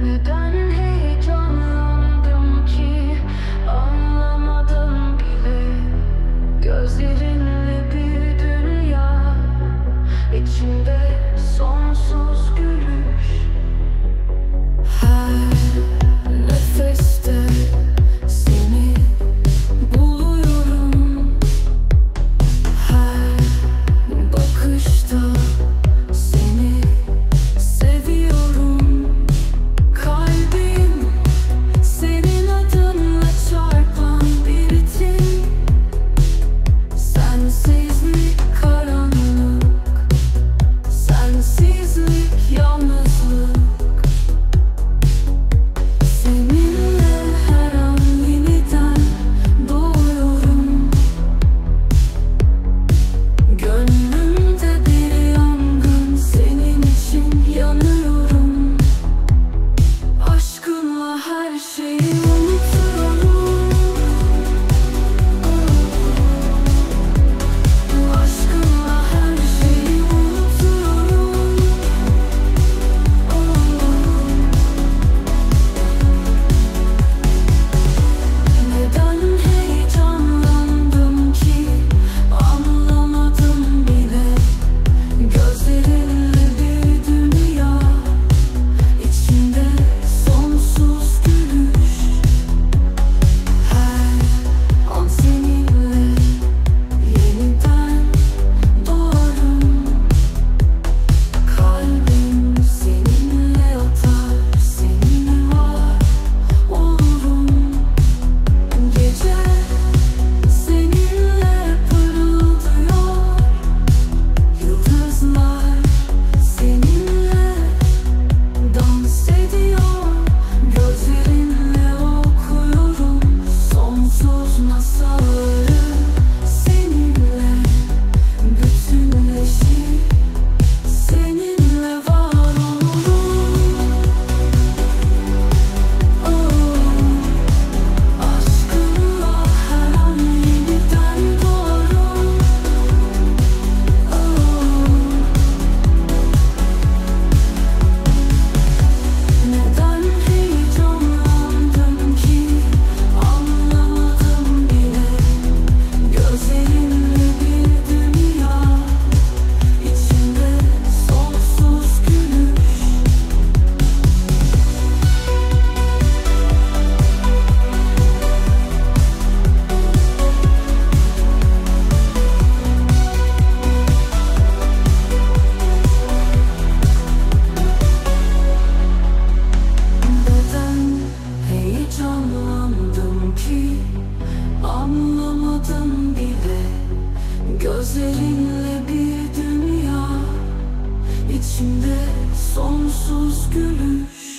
Good. heyecanlandım ki Anlamadım bile. Gözlerinle bir dünya içimde sonsuz gülüş.